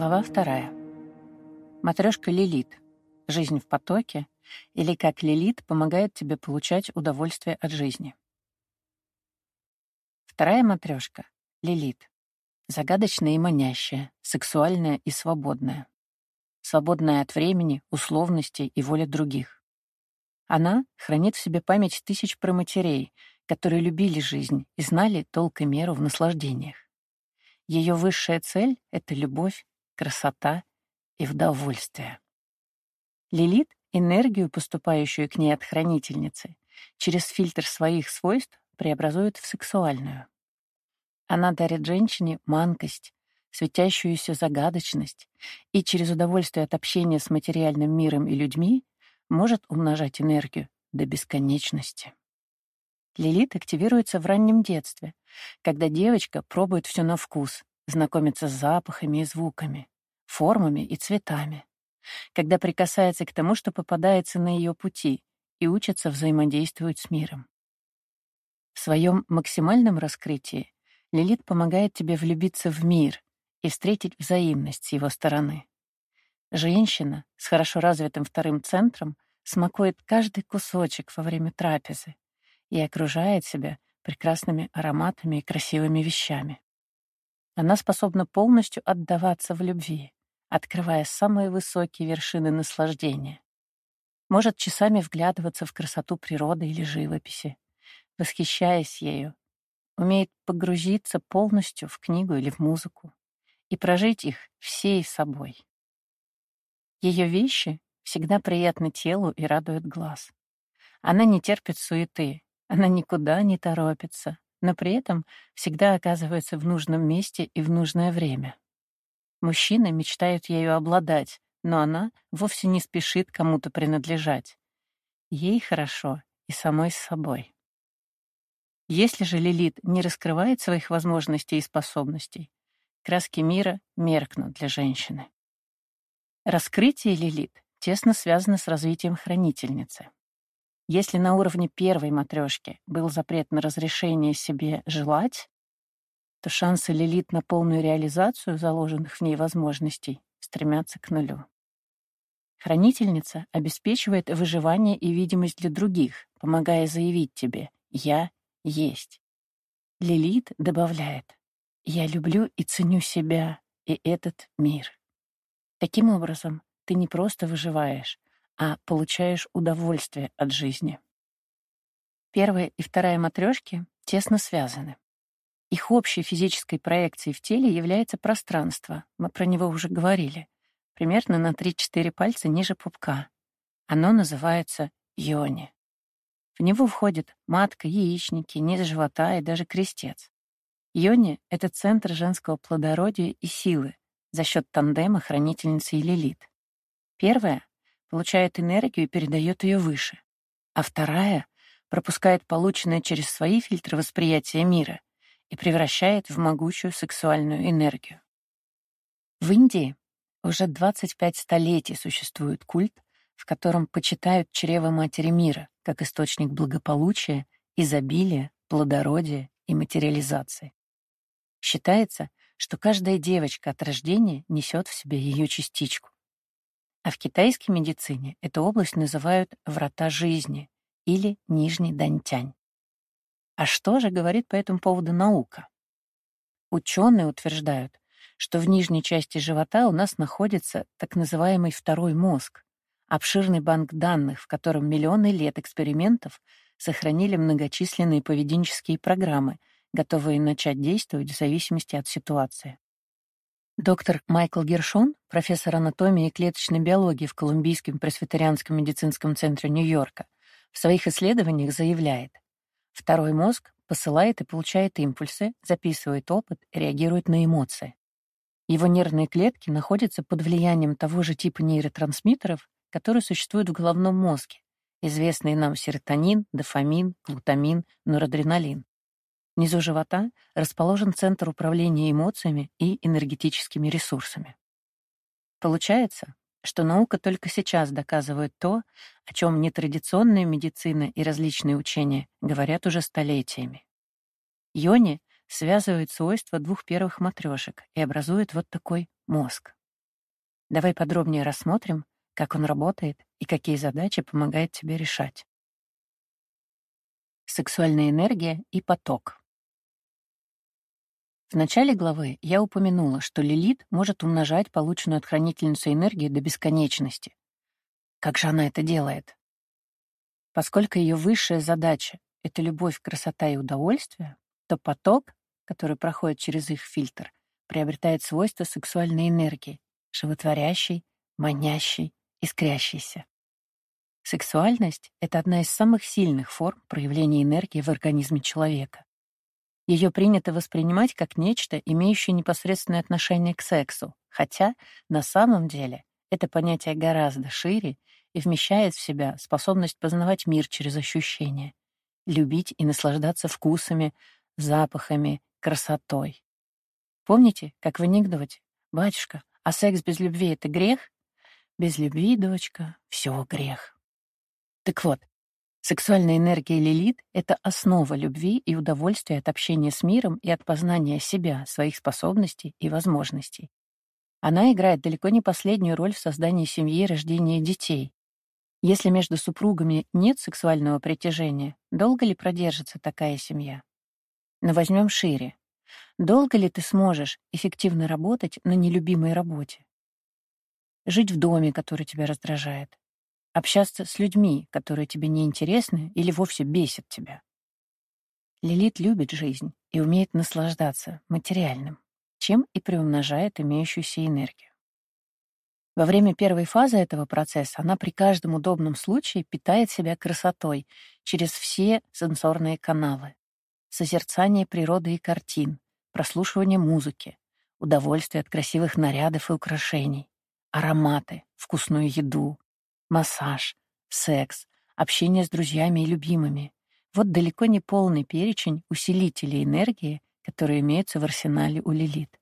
Глава вторая. Матрешка Лилит. Жизнь в потоке или как Лилит помогает тебе получать удовольствие от жизни. Вторая матрешка Лилит. Загадочная и манящая, сексуальная и свободная. Свободная от времени, условностей и воли других. Она хранит в себе память тысяч проматерей, которые любили жизнь и знали толк и меру в наслаждениях. Ее высшая цель — это любовь, красота и удовольствие. Лилит — энергию, поступающую к ней от хранительницы, через фильтр своих свойств преобразует в сексуальную. Она дарит женщине манкость, светящуюся загадочность и через удовольствие от общения с материальным миром и людьми может умножать энергию до бесконечности. Лилит активируется в раннем детстве, когда девочка пробует все на вкус, знакомится с запахами и звуками, формами и цветами, когда прикасается к тому, что попадается на ее пути, и учится взаимодействовать с миром. В своем максимальном раскрытии Лилит помогает тебе влюбиться в мир и встретить взаимность с его стороны. Женщина с хорошо развитым вторым центром смакует каждый кусочек во время трапезы и окружает себя прекрасными ароматами и красивыми вещами. Она способна полностью отдаваться в любви, открывая самые высокие вершины наслаждения. Может часами вглядываться в красоту природы или живописи, восхищаясь ею, умеет погрузиться полностью в книгу или в музыку и прожить их всей собой. Ее вещи всегда приятны телу и радуют глаз. Она не терпит суеты, она никуда не торопится, но при этом всегда оказывается в нужном месте и в нужное время. Мужчины мечтают ею обладать, но она вовсе не спешит кому-то принадлежать. Ей хорошо и самой с собой. Если же Лилит не раскрывает своих возможностей и способностей, краски мира меркнут для женщины. Раскрытие Лилит тесно связано с развитием хранительницы. Если на уровне первой матрешки был запрет на разрешение себе желать, то шансы Лилит на полную реализацию заложенных в ней возможностей стремятся к нулю. Хранительница обеспечивает выживание и видимость для других, помогая заявить тебе «я есть». Лилит добавляет «я люблю и ценю себя и этот мир». Таким образом, ты не просто выживаешь, а получаешь удовольствие от жизни. Первая и вторая матрешки тесно связаны. Их общей физической проекцией в теле является пространство, мы про него уже говорили, примерно на 3-4 пальца ниже пупка. Оно называется йони. В него входят матка, яичники, низ живота и даже крестец. Йони — это центр женского плодородия и силы за счет тандема хранительницы и лилит. Первая получает энергию и передает ее выше, а вторая пропускает полученное через свои фильтры восприятия мира и превращает в могучую сексуальную энергию. В Индии уже 25 столетий существует культ, в котором почитают чрево Матери мира как источник благополучия, изобилия, плодородия и материализации. Считается, что каждая девочка от рождения несет в себе ее частичку. А в китайской медицине эту область называют «врата жизни» или «нижний дантянь». А что же говорит по этому поводу наука? Ученые утверждают, что в нижней части живота у нас находится так называемый второй мозг, обширный банк данных, в котором миллионы лет экспериментов сохранили многочисленные поведенческие программы, готовые начать действовать в зависимости от ситуации. Доктор Майкл Гершон, профессор анатомии и клеточной биологии в Колумбийском пресвитерианском медицинском центре Нью-Йорка, в своих исследованиях заявляет, второй мозг посылает и получает импульсы, записывает опыт реагирует на эмоции. Его нервные клетки находятся под влиянием того же типа нейротрансмиттеров, которые существуют в головном мозге, известные нам серотонин, дофамин, глутамин, норадреналин. Внизу живота расположен центр управления эмоциями и энергетическими ресурсами. Получается, что наука только сейчас доказывает то, о чем нетрадиционная медицина и различные учения говорят уже столетиями. Йони связывает свойства двух первых матрешек и образует вот такой мозг. Давай подробнее рассмотрим, как он работает и какие задачи помогает тебе решать. Сексуальная энергия и поток. В начале главы я упомянула, что Лилит может умножать полученную от хранительницы энергию до бесконечности. Как же она это делает? Поскольку ее высшая задача — это любовь, красота и удовольствие, то поток, который проходит через их фильтр, приобретает свойства сексуальной энергии, животворящей, манящей, искрящейся. Сексуальность — это одна из самых сильных форм проявления энергии в организме человека. Ее принято воспринимать как нечто, имеющее непосредственное отношение к сексу, хотя на самом деле это понятие гораздо шире и вмещает в себя способность познавать мир через ощущения, любить и наслаждаться вкусами, запахами, красотой. Помните, как в анекдоте? «Батюшка, а секс без любви — это грех?» «Без любви, дочка, все грех». Так вот, сексуальная энергия Лилит — это основа любви и удовольствия от общения с миром и от познания себя, своих способностей и возможностей. Она играет далеко не последнюю роль в создании семьи и рождении детей. Если между супругами нет сексуального притяжения, долго ли продержится такая семья? Но возьмем шире. Долго ли ты сможешь эффективно работать на нелюбимой работе? Жить в доме, который тебя раздражает? Общаться с людьми, которые тебе не интересны или вовсе бесят тебя? Лилит любит жизнь и умеет наслаждаться материальным, чем и приумножает имеющуюся энергию. Во время первой фазы этого процесса она при каждом удобном случае питает себя красотой через все сенсорные каналы. Созерцание природы и картин, прослушивание музыки, удовольствие от красивых нарядов и украшений, ароматы, вкусную еду, массаж, секс, общение с друзьями и любимыми. Вот далеко не полный перечень усилителей энергии, которые имеются в арсенале у Лилит.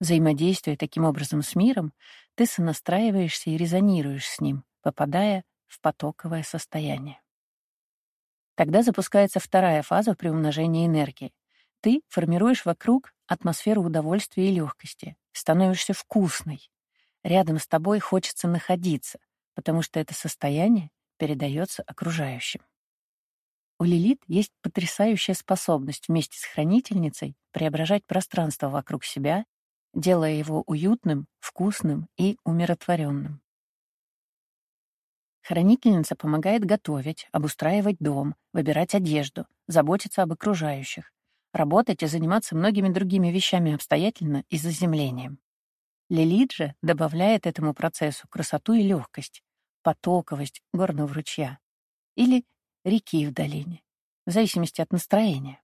Взаимодействуя таким образом с миром, ты сонастраиваешься и резонируешь с ним, попадая в потоковое состояние. Тогда запускается вторая фаза приумножения энергии. Ты формируешь вокруг атмосферу удовольствия и легкости, становишься вкусной. Рядом с тобой хочется находиться, потому что это состояние передается окружающим. У Лилит есть потрясающая способность вместе с хранительницей преображать пространство вокруг себя делая его уютным, вкусным и умиротворенным. Хранительница помогает готовить, обустраивать дом, выбирать одежду, заботиться об окружающих, работать и заниматься многими другими вещами обстоятельно и заземлением. Лилит же добавляет этому процессу красоту и легкость, потоковость горного ручья или реки в долине, в зависимости от настроения.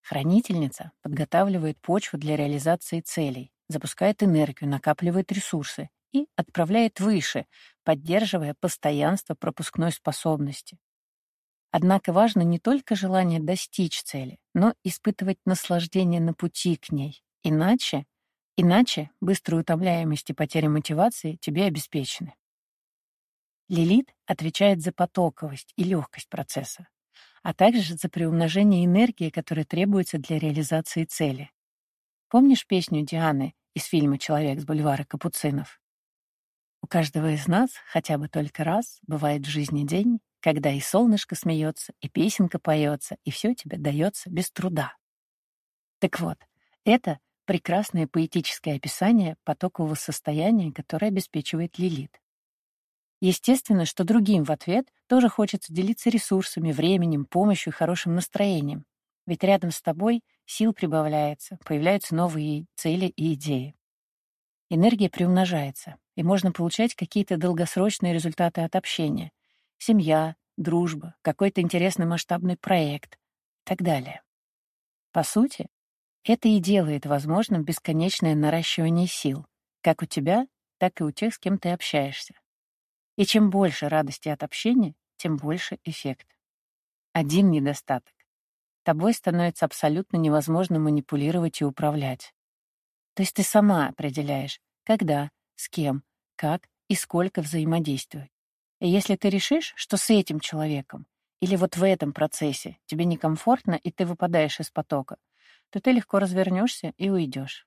Хранительница подготавливает почву для реализации целей, запускает энергию, накапливает ресурсы и отправляет выше, поддерживая постоянство пропускной способности. Однако важно не только желание достичь цели, но испытывать наслаждение на пути к ней. Иначе, иначе быстрая утомляемость и потеря мотивации тебе обеспечены. Лилит отвечает за потоковость и легкость процесса а также за приумножение энергии, которая требуется для реализации цели. Помнишь песню Дианы из фильма «Человек с бульвара Капуцинов»? У каждого из нас хотя бы только раз бывает в жизни день, когда и солнышко смеется, и песенка поется, и все тебе дается без труда. Так вот, это прекрасное поэтическое описание потокового состояния, которое обеспечивает Лилит. Естественно, что другим в ответ тоже хочется делиться ресурсами, временем, помощью и хорошим настроением. Ведь рядом с тобой сил прибавляется, появляются новые цели и идеи. Энергия приумножается, и можно получать какие-то долгосрочные результаты от общения. Семья, дружба, какой-то интересный масштабный проект и так далее. По сути, это и делает возможным бесконечное наращивание сил, как у тебя, так и у тех, с кем ты общаешься. И чем больше радости от общения, тем больше эффект. Один недостаток. Тобой становится абсолютно невозможно манипулировать и управлять. То есть ты сама определяешь, когда, с кем, как и сколько взаимодействовать. И если ты решишь, что с этим человеком или вот в этом процессе тебе некомфортно и ты выпадаешь из потока, то ты легко развернешься и уйдешь.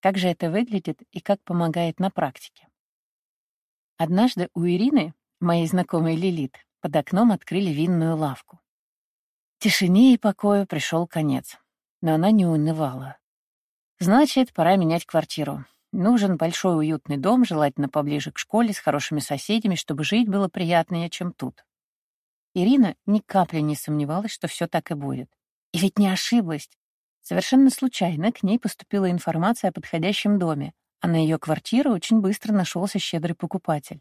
Как же это выглядит и как помогает на практике? Однажды у Ирины, моей знакомой Лилит, под окном открыли винную лавку. Тишине и покою пришел конец, но она не унывала. Значит, пора менять квартиру. Нужен большой уютный дом, желательно поближе к школе, с хорошими соседями, чтобы жить было приятнее, чем тут. Ирина ни капли не сомневалась, что все так и будет. И ведь не ошиблась. Совершенно случайно к ней поступила информация о подходящем доме, а на ее квартиру очень быстро нашелся щедрый покупатель.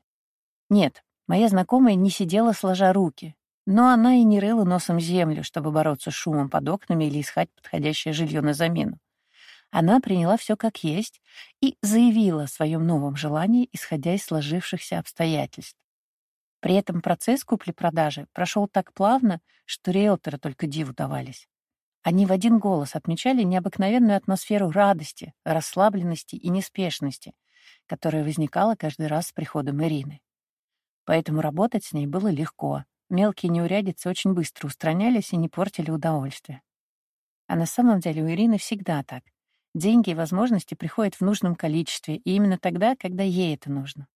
Нет, моя знакомая не сидела сложа руки, но она и не рыла носом землю, чтобы бороться с шумом под окнами или искать подходящее жилье на замену. Она приняла все как есть и заявила о своем новом желании, исходя из сложившихся обстоятельств. При этом процесс купли-продажи прошел так плавно, что риэлторы только диву давались. Они в один голос отмечали необыкновенную атмосферу радости, расслабленности и неспешности, которая возникала каждый раз с приходом Ирины. Поэтому работать с ней было легко. Мелкие неурядицы очень быстро устранялись и не портили удовольствие. А на самом деле у Ирины всегда так. Деньги и возможности приходят в нужном количестве, и именно тогда, когда ей это нужно.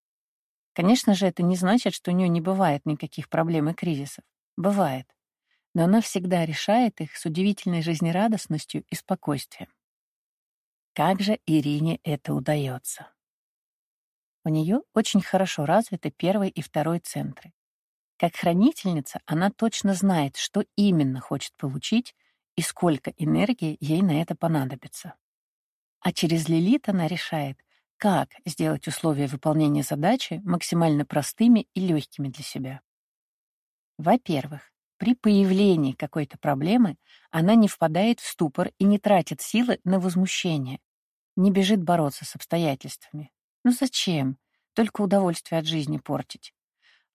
Конечно же, это не значит, что у нее не бывает никаких проблем и кризисов. Бывает но она всегда решает их с удивительной жизнерадостностью и спокойствием. Как же Ирине это удается? У нее очень хорошо развиты первый и второй центры. Как хранительница она точно знает, что именно хочет получить и сколько энергии ей на это понадобится. А через Лилит она решает, как сделать условия выполнения задачи максимально простыми и легкими для себя. Во-первых, при появлении какой-то проблемы она не впадает в ступор и не тратит силы на возмущение, не бежит бороться с обстоятельствами. Ну зачем? Только удовольствие от жизни портить.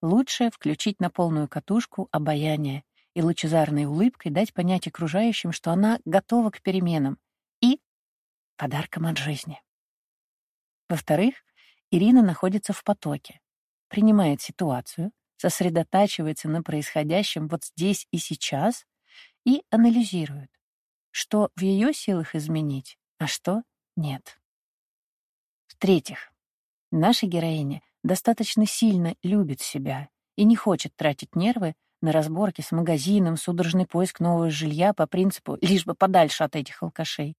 Лучше включить на полную катушку обаяние и лучезарной улыбкой дать понять окружающим, что она готова к переменам и подаркам от жизни. Во-вторых, Ирина находится в потоке, принимает ситуацию, сосредотачивается на происходящем вот здесь и сейчас и анализирует, что в ее силах изменить, а что нет. В-третьих, наша героиня достаточно сильно любит себя и не хочет тратить нервы на разборки с магазином, судорожный поиск нового жилья по принципу «лишь бы подальше от этих алкашей».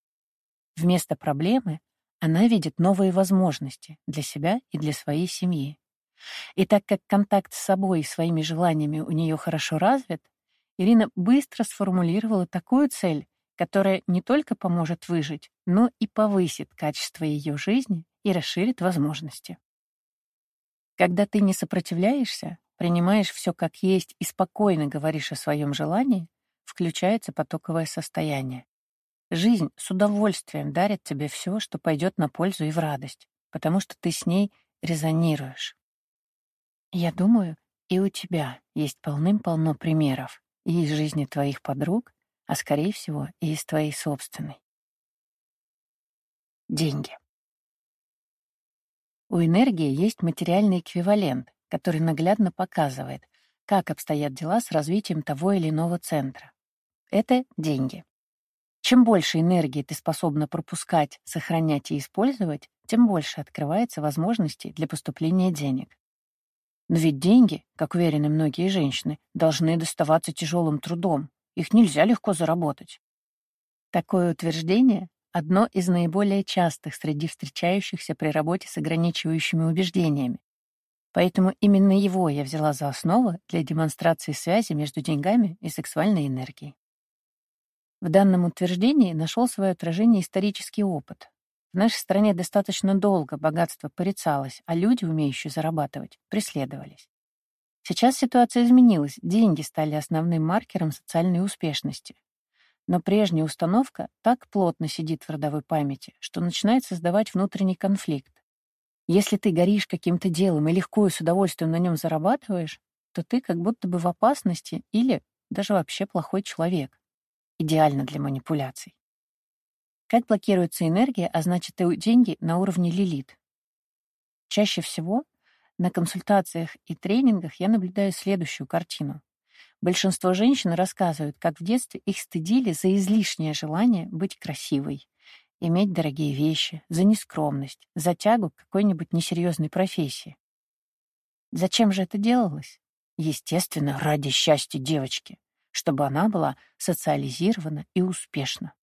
Вместо проблемы она видит новые возможности для себя и для своей семьи. И так как контакт с собой и своими желаниями у нее хорошо развит, Ирина быстро сформулировала такую цель, которая не только поможет выжить, но и повысит качество ее жизни и расширит возможности. Когда ты не сопротивляешься, принимаешь все как есть и спокойно говоришь о своем желании, включается потоковое состояние. Жизнь с удовольствием дарит тебе все, что пойдет на пользу и в радость, потому что ты с ней резонируешь. Я думаю, и у тебя есть полным-полно примеров и из жизни твоих подруг, а, скорее всего, и из твоей собственной. Деньги. У энергии есть материальный эквивалент, который наглядно показывает, как обстоят дела с развитием того или иного центра. Это деньги. Чем больше энергии ты способна пропускать, сохранять и использовать, тем больше открывается возможностей для поступления денег. Но ведь деньги, как уверены многие женщины, должны доставаться тяжелым трудом. Их нельзя легко заработать. Такое утверждение — одно из наиболее частых среди встречающихся при работе с ограничивающими убеждениями. Поэтому именно его я взяла за основу для демонстрации связи между деньгами и сексуальной энергией. В данном утверждении нашел свое отражение исторический опыт, в нашей стране достаточно долго богатство порицалось, а люди, умеющие зарабатывать, преследовались. Сейчас ситуация изменилась, деньги стали основным маркером социальной успешности. Но прежняя установка так плотно сидит в родовой памяти, что начинает создавать внутренний конфликт. Если ты горишь каким-то делом и легко и с удовольствием на нем зарабатываешь, то ты как будто бы в опасности или даже вообще плохой человек. Идеально для манипуляций. Как блокируется энергия, а значит и деньги на уровне лилит? Чаще всего на консультациях и тренингах я наблюдаю следующую картину. Большинство женщин рассказывают, как в детстве их стыдили за излишнее желание быть красивой. Иметь дорогие вещи, за нескромность, за тягу к какой-нибудь несерьезной профессии. Зачем же это делалось? Естественно, ради счастья девочки, чтобы она была социализирована и успешна.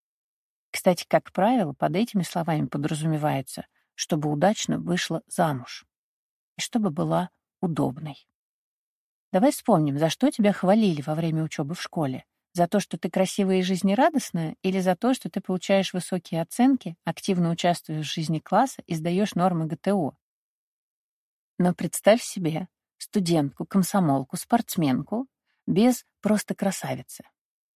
Кстати, как правило, под этими словами подразумевается, чтобы удачно вышла замуж и чтобы была удобной. Давай вспомним, за что тебя хвалили во время учебы в школе. За то, что ты красивая и жизнерадостная, или за то, что ты получаешь высокие оценки, активно участвуешь в жизни класса и сдаешь нормы ГТО? Но представь себе студентку, комсомолку, спортсменку без просто красавицы.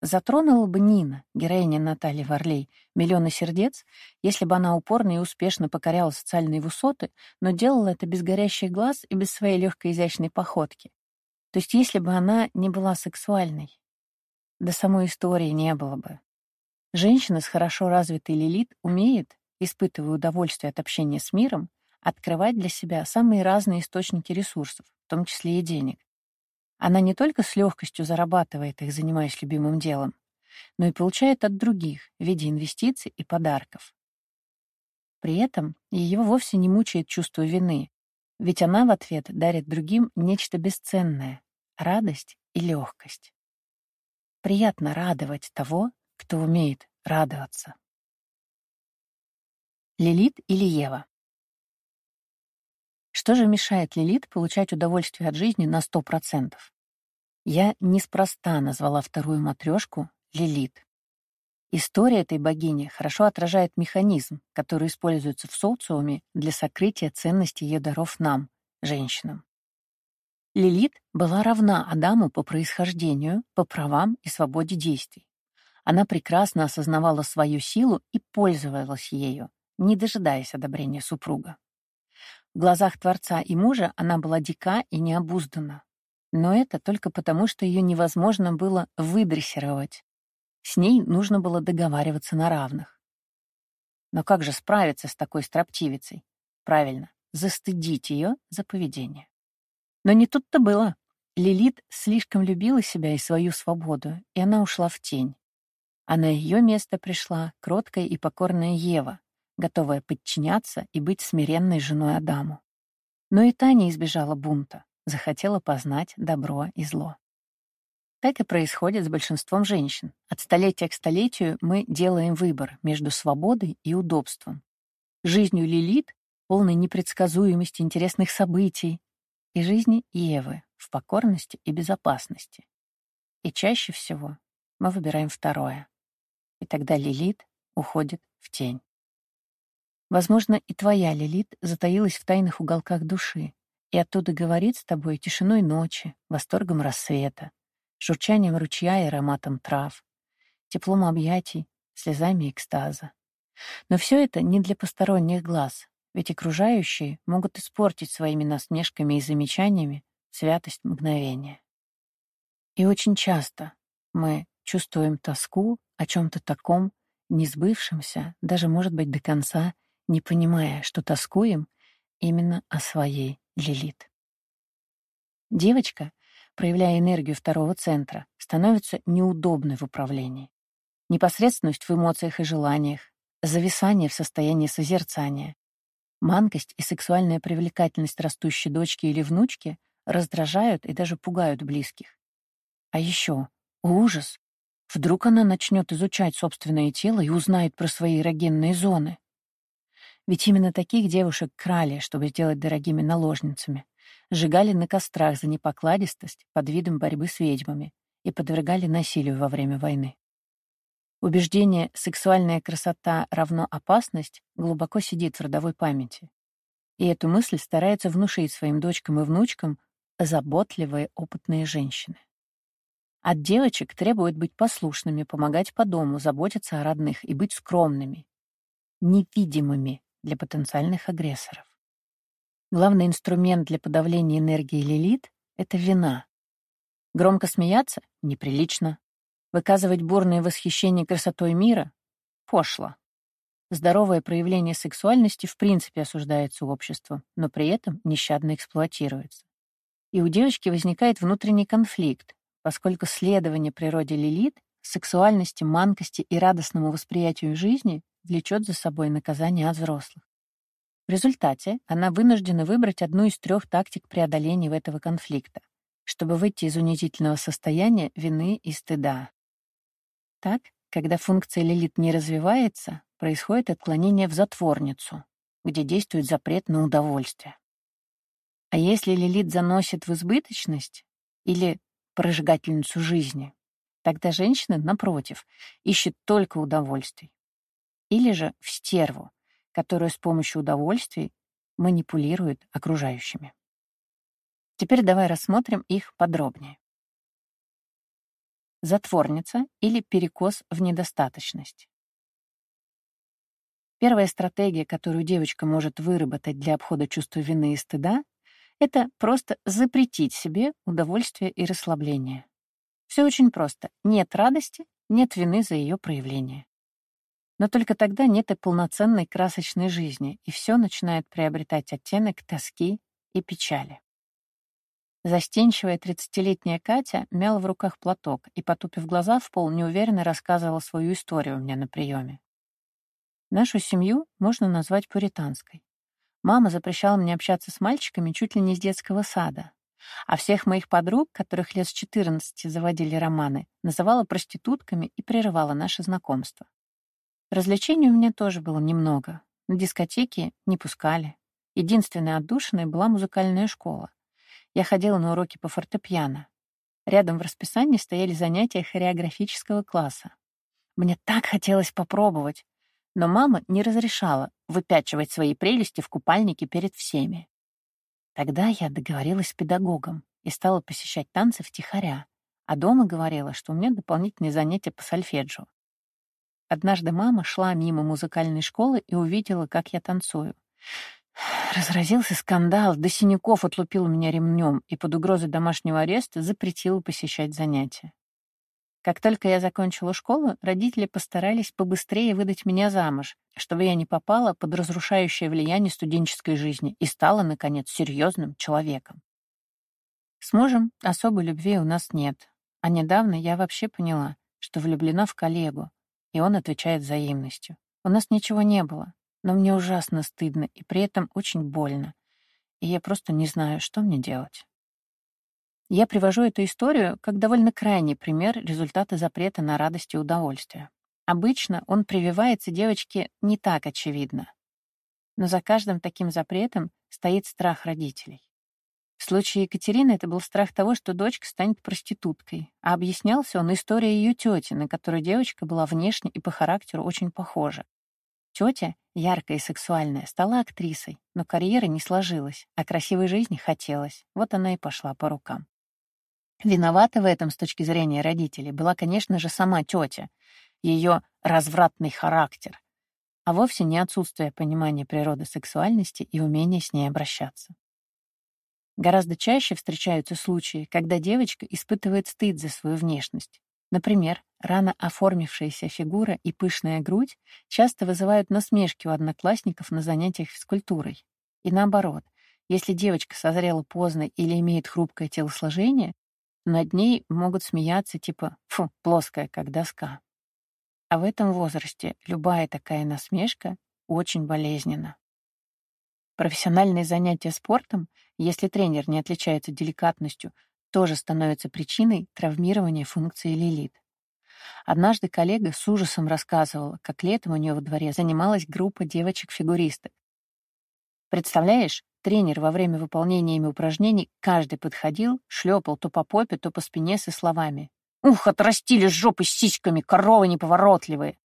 Затронула бы Нина, героиня Натальи Варлей, миллионы сердец, если бы она упорно и успешно покоряла социальные высоты, но делала это без горящих глаз и без своей легкой изящной походки. То есть если бы она не была сексуальной, до самой истории не было бы. Женщина с хорошо развитой лилит умеет, испытывая удовольствие от общения с миром, открывать для себя самые разные источники ресурсов, в том числе и денег. Она не только с легкостью зарабатывает их, занимаясь любимым делом, но и получает от других в виде инвестиций и подарков. При этом ее вовсе не мучает чувство вины, ведь она в ответ дарит другим нечто бесценное — радость и легкость. Приятно радовать того, кто умеет радоваться. Лилит или Ева? Что же мешает Лилит получать удовольствие от жизни на 100%? Я неспроста назвала вторую матрешку Лилит. История этой богини хорошо отражает механизм, который используется в социуме для сокрытия ценности ее даров нам, женщинам. Лилит была равна Адаму по происхождению, по правам и свободе действий. Она прекрасно осознавала свою силу и пользовалась ею, не дожидаясь одобрения супруга. В глазах Творца и мужа она была дика и необуздана. Но это только потому, что ее невозможно было выдрессировать. С ней нужно было договариваться на равных. Но как же справиться с такой строптивицей? Правильно, застыдить ее за поведение. Но не тут-то было. Лилит слишком любила себя и свою свободу, и она ушла в тень. А на ее место пришла кроткая и покорная Ева, готовая подчиняться и быть смиренной женой Адаму. Но и та не избежала бунта, захотела познать добро и зло. Так и происходит с большинством женщин. От столетия к столетию мы делаем выбор между свободой и удобством. Жизнью Лилит, полной непредсказуемости интересных событий, и жизни Евы в покорности и безопасности. И чаще всего мы выбираем второе. И тогда Лилит уходит в тень. Возможно, и твоя Лилит затаилась в тайных уголках души и оттуда говорит с тобой тишиной ночи, восторгом рассвета, журчанием ручья и ароматом трав, теплом объятий, слезами экстаза. Но все это не для посторонних глаз, ведь окружающие могут испортить своими насмешками и замечаниями святость мгновения. И очень часто мы чувствуем тоску о чем-то таком, несбывшемся, даже, может быть, до конца, не понимая, что тоскуем именно о своей Лилит. Девочка, проявляя энергию второго центра, становится неудобной в управлении. Непосредственность в эмоциях и желаниях, зависание в состоянии созерцания, Манкость и сексуальная привлекательность растущей дочки или внучки раздражают и даже пугают близких. А еще ужас! Вдруг она начнет изучать собственное тело и узнает про свои эрогенные зоны. Ведь именно таких девушек крали, чтобы сделать дорогими наложницами, сжигали на кострах за непокладистость под видом борьбы с ведьмами и подвергали насилию во время войны. Убеждение «сексуальная красота равно опасность» глубоко сидит в родовой памяти. И эту мысль стараются внушить своим дочкам и внучкам заботливые опытные женщины. От девочек требуют быть послушными, помогать по дому, заботиться о родных и быть скромными, невидимыми для потенциальных агрессоров. Главный инструмент для подавления энергии Лилит — это вина. Громко смеяться — неприлично, Выказывать бурное восхищение красотой мира — пошло. Здоровое проявление сексуальности в принципе осуждается обществом, но при этом нещадно эксплуатируется. И у девочки возникает внутренний конфликт, поскольку следование природе Лилит, сексуальности, манкости и радостному восприятию жизни влечет за собой наказание от взрослых. В результате она вынуждена выбрать одну из трех тактик преодоления этого конфликта, чтобы выйти из унизительного состояния вины и стыда. Так, когда функция лилит не развивается, происходит отклонение в затворницу, где действует запрет на удовольствие. А если лилит заносит в избыточность или прожигательницу жизни, тогда женщина, напротив, ищет только удовольствий. Или же в стерву, которая с помощью удовольствий манипулирует окружающими. Теперь давай рассмотрим их подробнее. Затворница или перекос в недостаточность. Первая стратегия, которую девочка может выработать для обхода чувства вины и стыда, это просто запретить себе удовольствие и расслабление. Все очень просто. Нет радости, нет вины за ее проявление. Но только тогда нет и полноценной красочной жизни, и все начинает приобретать оттенок тоски и печали. Застенчивая тридцатилетняя Катя мяла в руках платок и, потупив глаза в пол, неуверенно рассказывала свою историю меня на приеме. Нашу семью можно назвать пуританской. Мама запрещала мне общаться с мальчиками чуть ли не с детского сада. А всех моих подруг, которых лет с 14 заводили романы, называла проститутками и прерывала наше знакомство. Развлечений у меня тоже было немного. На дискотеки не пускали. Единственной отдушиной была музыкальная школа. Я ходила на уроки по фортепиано. Рядом в расписании стояли занятия хореографического класса. Мне так хотелось попробовать, но мама не разрешала выпячивать свои прелести в купальнике перед всеми. Тогда я договорилась с педагогом и стала посещать танцы втихаря, а дома говорила, что у меня дополнительные занятия по сольфеджио. Однажды мама шла мимо музыкальной школы и увидела, как я танцую. Разразился скандал, до синяков отлупил меня ремнем и под угрозой домашнего ареста запретила посещать занятия. Как только я закончила школу, родители постарались побыстрее выдать меня замуж, чтобы я не попала под разрушающее влияние студенческой жизни и стала, наконец, серьезным человеком. С мужем особой любви у нас нет, а недавно я вообще поняла, что влюблена в коллегу, и он отвечает взаимностью. У нас ничего не было, но мне ужасно стыдно и при этом очень больно, и я просто не знаю, что мне делать. Я привожу эту историю как довольно крайний пример результата запрета на радость и удовольствие. Обычно он прививается девочке не так очевидно. Но за каждым таким запретом стоит страх родителей. В случае Екатерины это был страх того, что дочка станет проституткой, а объяснялся он историей ее тети, на которую девочка была внешне и по характеру очень похожа. Тетя, яркая и сексуальная, стала актрисой, но карьера не сложилась, а красивой жизни хотелось. Вот она и пошла по рукам. Виновата в этом с точки зрения родителей была, конечно же, сама тетя, ее развратный характер, а вовсе не отсутствие понимания природы сексуальности и умения с ней обращаться. Гораздо чаще встречаются случаи, когда девочка испытывает стыд за свою внешность. Например, рано оформившаяся фигура и пышная грудь часто вызывают насмешки у одноклассников на занятиях физкультурой. И наоборот, если девочка созрела поздно или имеет хрупкое телосложение, над ней могут смеяться типа «фу, плоская, как доска». А в этом возрасте любая такая насмешка очень болезненна. Профессиональные занятия спортом, если тренер не отличается деликатностью, тоже становятся причиной травмирования функции лилит. Однажды коллега с ужасом рассказывала, как летом у нее во дворе занималась группа девочек-фигуристок. Представляешь, Тренер во время выполнения ими упражнений каждый подходил, шлепал то по попе, то по спине со словами «Ух, отрастили жопы с сиськами, коровы неповоротливые!»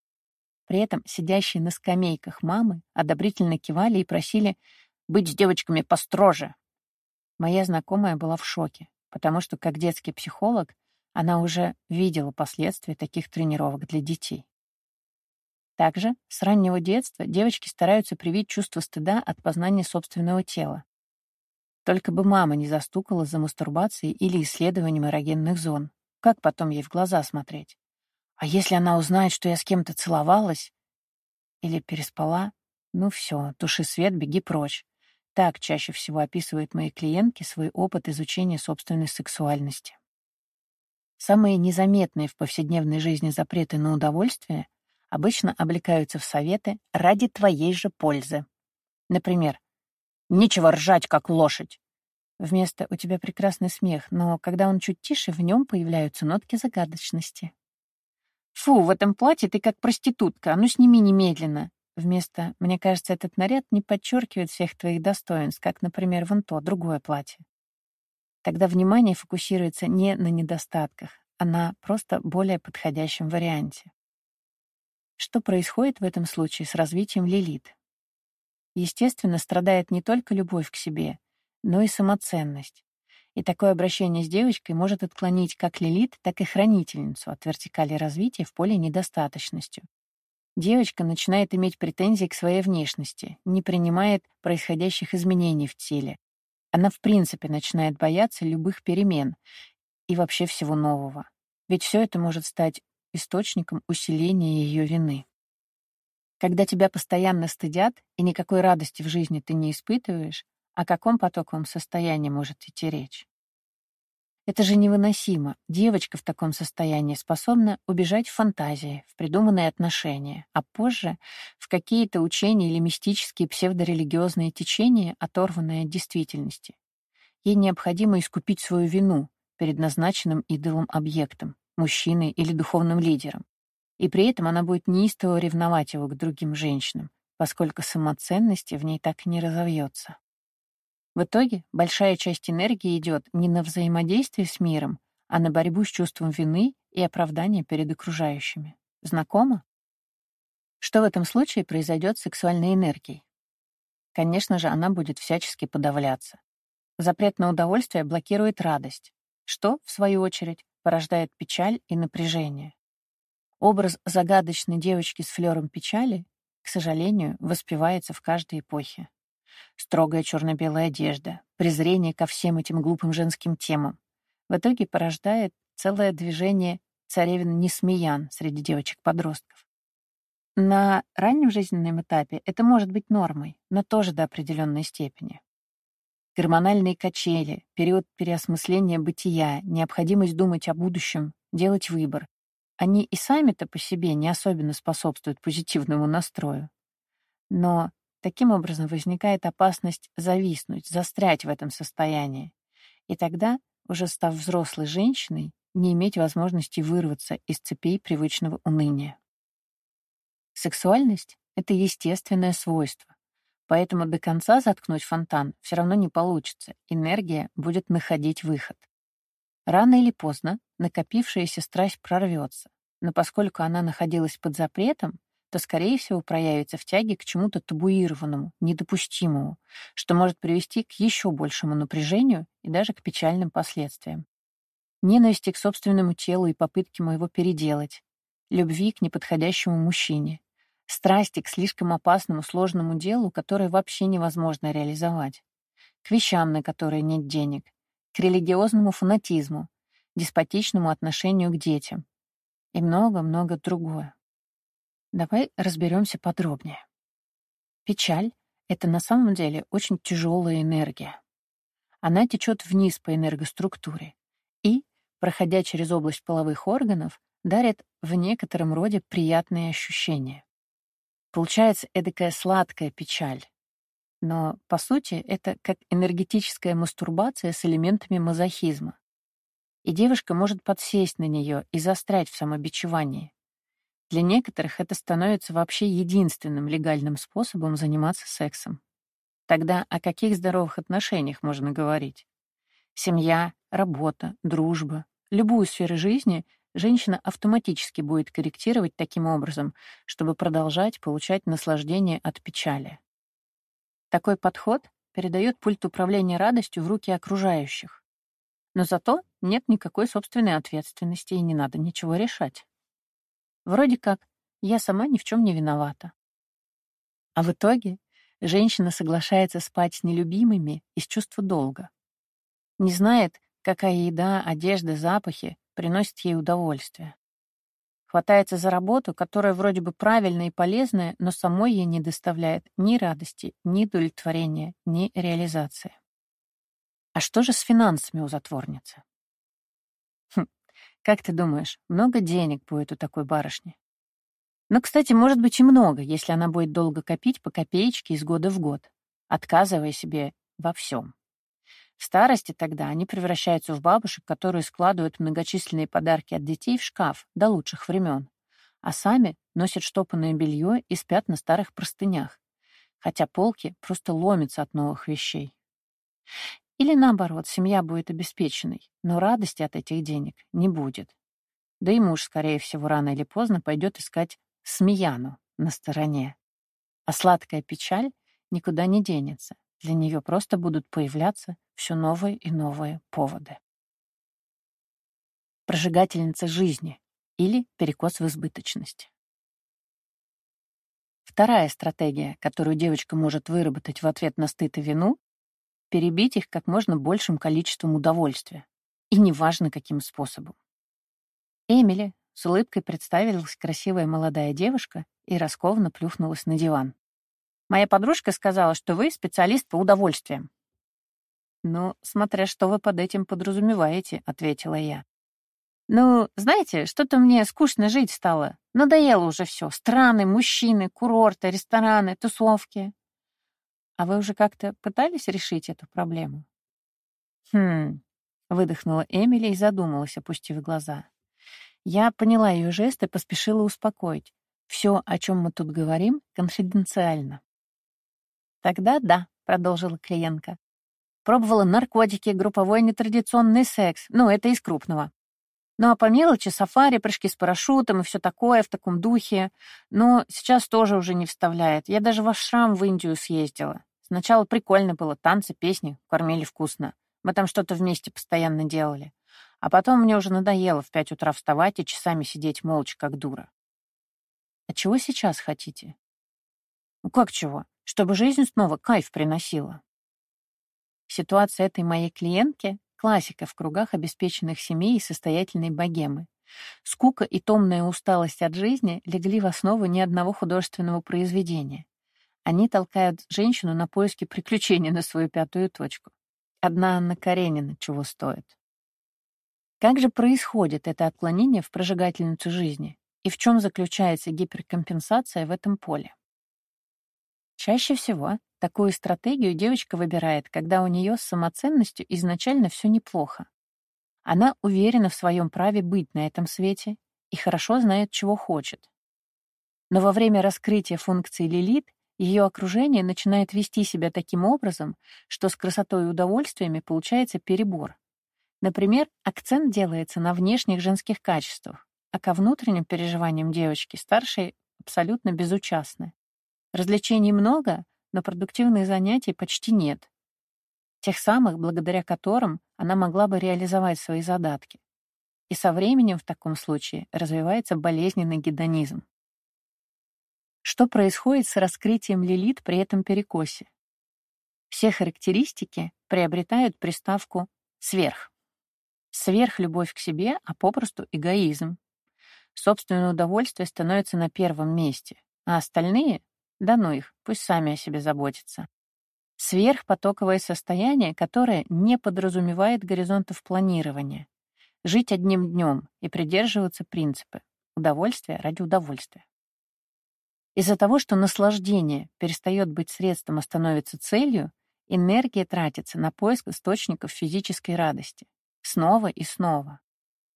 При этом сидящие на скамейках мамы одобрительно кивали и просили быть с девочками построже. Моя знакомая была в шоке, потому что, как детский психолог, она уже видела последствия таких тренировок для детей. Также с раннего детства девочки стараются привить чувство стыда от познания собственного тела. Только бы мама не застукала за мастурбацией или исследованием эрогенных зон. Как потом ей в глаза смотреть? А если она узнает, что я с кем-то целовалась или переспала? Ну все, туши свет, беги прочь. Так чаще всего описывают мои клиентки свой опыт изучения собственной сексуальности. Самые незаметные в повседневной жизни запреты на удовольствие обычно облекаются в советы ради твоей же пользы. Например, «Нечего ржать, как лошадь!» Вместо «у тебя прекрасный смех», но когда он чуть тише, в нем появляются нотки загадочности. «Фу, в этом платье ты как проститутка, а ну сними немедленно!» Вместо «мне кажется, этот наряд не подчеркивает всех твоих достоинств», как, например, вон то, другое платье. Тогда внимание фокусируется не на недостатках, а на просто более подходящем варианте. Что происходит в этом случае с развитием лилит? Естественно, страдает не только любовь к себе, но и самоценность. И такое обращение с девочкой может отклонить как лилит, так и хранительницу от вертикали развития в поле недостаточностью. Девочка начинает иметь претензии к своей внешности, не принимает происходящих изменений в теле. Она в принципе начинает бояться любых перемен и вообще всего нового. Ведь все это может стать источником усиления ее вины. Когда тебя постоянно стыдят, и никакой радости в жизни ты не испытываешь, о каком потоковом состоянии может идти речь? Это же невыносимо. Девочка в таком состоянии способна убежать в фантазии, в придуманные отношения, а позже — в какие-то учения или мистические псевдорелигиозные течения, оторванные от действительности. Ей необходимо искупить свою вину перед назначенным идолом-объектом, мужчиной или духовным лидером. И при этом она будет неистово ревновать его к другим женщинам, поскольку самоценности в ней так и не разовьется. В итоге большая часть энергии идет не на взаимодействие с миром, а на борьбу с чувством вины и оправдания перед окружающими. Знакомо? Что в этом случае произойдет с сексуальной энергией? Конечно же, она будет всячески подавляться. Запрет на удовольствие блокирует радость, что, в свою очередь, порождает печаль и напряжение. Образ загадочной девочки с флером печали, к сожалению, воспевается в каждой эпохе. Строгая черно-белая одежда, презрение ко всем этим глупым женским темам в итоге порождает целое движение царевин несмеян среди девочек-подростков. На раннем жизненном этапе это может быть нормой, но тоже до определенной степени. Гормональные качели, период переосмысления бытия, необходимость думать о будущем, делать выбор. Они и сами-то по себе не особенно способствуют позитивному настрою. Но таким образом возникает опасность зависнуть, застрять в этом состоянии. И тогда, уже став взрослой женщиной, не иметь возможности вырваться из цепей привычного уныния. Сексуальность — это естественное свойство, Поэтому до конца заткнуть фонтан все равно не получится, энергия будет находить выход. Рано или поздно накопившаяся страсть прорвется, но поскольку она находилась под запретом, то, скорее всего, проявится в тяге к чему-то табуированному, недопустимому, что может привести к еще большему напряжению и даже к печальным последствиям. Ненависти к собственному телу и попытки моего переделать, любви к неподходящему мужчине, страсти к слишком опасному сложному делу, которое вообще невозможно реализовать, к вещам, на которые нет денег, к религиозному фанатизму, деспотичному отношению к детям и много-много другое. Давай разберемся подробнее. Печаль — это на самом деле очень тяжелая энергия. Она течет вниз по энергоструктуре и, проходя через область половых органов, дарит в некотором роде приятные ощущения. Получается эдакая сладкая печаль. Но, по сути, это как энергетическая мастурбация с элементами мазохизма. И девушка может подсесть на нее и застрять в самобичевании. Для некоторых это становится вообще единственным легальным способом заниматься сексом. Тогда о каких здоровых отношениях можно говорить? Семья, работа, дружба, любую сферу жизни женщина автоматически будет корректировать таким образом, чтобы продолжать получать наслаждение от печали. Такой подход передает пульт управления радостью в руки окружающих. Но зато нет никакой собственной ответственности и не надо ничего решать. Вроде как, я сама ни в чем не виновата. А в итоге женщина соглашается спать с нелюбимыми из чувства долга. Не знает, какая еда, одежда, запахи приносит ей удовольствие. Хватается за работу, которая вроде бы правильная и полезная, но самой ей не доставляет ни радости, ни удовлетворения, ни реализации. А что же с финансами у затворницы? Как ты думаешь, много денег будет у такой барышни? Но, кстати, может быть и много, если она будет долго копить по копеечке из года в год, отказывая себе во всем. В старости тогда они превращаются в бабушек, которые складывают многочисленные подарки от детей в шкаф до лучших времен, а сами носят штопанное белье и спят на старых простынях, хотя полки просто ломятся от новых вещей. Или наоборот, семья будет обеспеченной, но радости от этих денег не будет. Да и муж, скорее всего, рано или поздно пойдет искать Смеяну на стороне. А сладкая печаль никуда не денется. Для нее просто будут появляться все новые и новые поводы. Прожигательница жизни или перекос в избыточность. Вторая стратегия, которую девочка может выработать в ответ на стыд и вину — перебить их как можно большим количеством удовольствия, и неважно каким способом. Эмили с улыбкой представилась красивая молодая девушка и раскованно плюхнулась на диван. «Моя подружка сказала, что вы специалист по удовольствиям». «Ну, смотря что вы под этим подразумеваете», — ответила я. «Ну, знаете, что-то мне скучно жить стало. Надоело уже все. Страны, мужчины, курорты, рестораны, тусовки». «А вы уже как-то пытались решить эту проблему?» «Хм...» — выдохнула Эмили и задумалась, опустив глаза. Я поняла ее жест и поспешила успокоить. Все, о чем мы тут говорим, конфиденциально. «Тогда да», — продолжила клиентка. «Пробовала наркотики, групповой нетрадиционный секс. Ну, это из крупного. Ну, а по мелочи сафари, прыжки с парашютом и все такое в таком духе. Но сейчас тоже уже не вставляет. Я даже в ашрам в Индию съездила. Сначала прикольно было, танцы, песни, кормили вкусно. Мы там что-то вместе постоянно делали. А потом мне уже надоело в пять утра вставать и часами сидеть молча, как дура. А чего сейчас хотите? Ну как чего? Чтобы жизнь снова кайф приносила. Ситуация этой моей клиентки — классика в кругах обеспеченных семей и состоятельной богемы. Скука и томная усталость от жизни легли в основу ни одного художественного произведения. Они толкают женщину на поиски приключений на свою пятую точку. Одна Анна Каренина чего стоит. Как же происходит это отклонение в прожигательницу жизни? И в чем заключается гиперкомпенсация в этом поле? Чаще всего такую стратегию девочка выбирает, когда у нее с самоценностью изначально все неплохо. Она уверена в своем праве быть на этом свете и хорошо знает, чего хочет. Но во время раскрытия функции Лилит ее окружение начинает вести себя таким образом, что с красотой и удовольствиями получается перебор. Например, акцент делается на внешних женских качествах, а ко внутренним переживаниям девочки старшей абсолютно безучастны. Развлечений много, но продуктивных занятий почти нет. Тех самых, благодаря которым она могла бы реализовать свои задатки. И со временем в таком случае развивается болезненный гедонизм. Что происходит с раскрытием лилит при этом перекосе? Все характеристики приобретают приставку «сверх». Сверхлюбовь к себе, а попросту эгоизм. Собственное удовольствие становится на первом месте, а остальные — да ну их, пусть сами о себе заботятся. Сверхпотоковое состояние, которое не подразумевает горизонтов планирования. Жить одним днем и придерживаться принципа удовольствия ради удовольствия. Из-за того, что наслаждение перестает быть средством, а становится целью, энергия тратится на поиск источников физической радости снова и снова.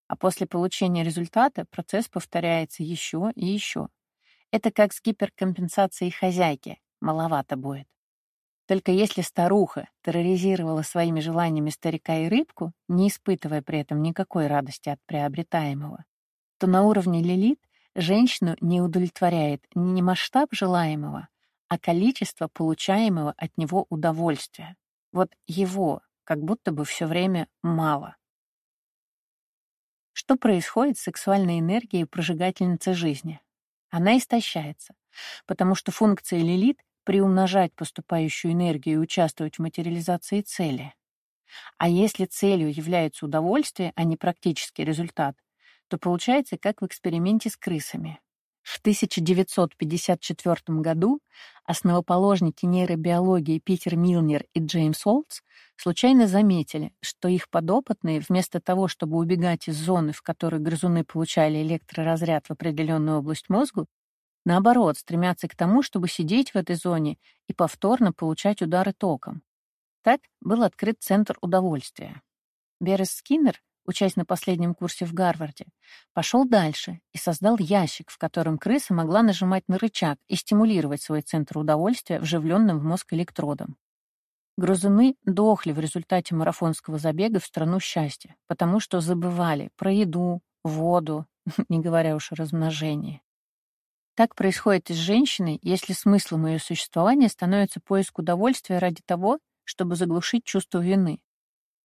А после получения результата процесс повторяется еще и еще. Это как с гиперкомпенсацией хозяйки. Маловато будет. Только если старуха терроризировала своими желаниями старика и рыбку, не испытывая при этом никакой радости от приобретаемого, то на уровне лилит женщину не удовлетворяет не масштаб желаемого, а количество получаемого от него удовольствия. Вот его как будто бы все время мало. Что происходит с сексуальной энергией прожигательницы жизни? Она истощается, потому что функция лилит — приумножать поступающую энергию и участвовать в материализации цели. А если целью является удовольствие, а не практический результат, то получается как в эксперименте с крысами. В 1954 году основоположники нейробиологии Питер Милнер и Джеймс Олдс случайно заметили, что их подопытные, вместо того, чтобы убегать из зоны, в которой грызуны получали электроразряд в определенную область мозга, наоборот, стремятся к тому, чтобы сидеть в этой зоне и повторно получать удары током. Так был открыт Центр удовольствия. Берес Скиннер, учась на последнем курсе в Гарварде, пошел дальше и создал ящик, в котором крыса могла нажимать на рычаг и стимулировать свой центр удовольствия вживленным в мозг электродом. Грузуны дохли в результате марафонского забега в страну счастья, потому что забывали про еду, воду, не говоря уж о размножении. Так происходит и с женщиной, если смыслом ее существования становится поиск удовольствия ради того, чтобы заглушить чувство вины.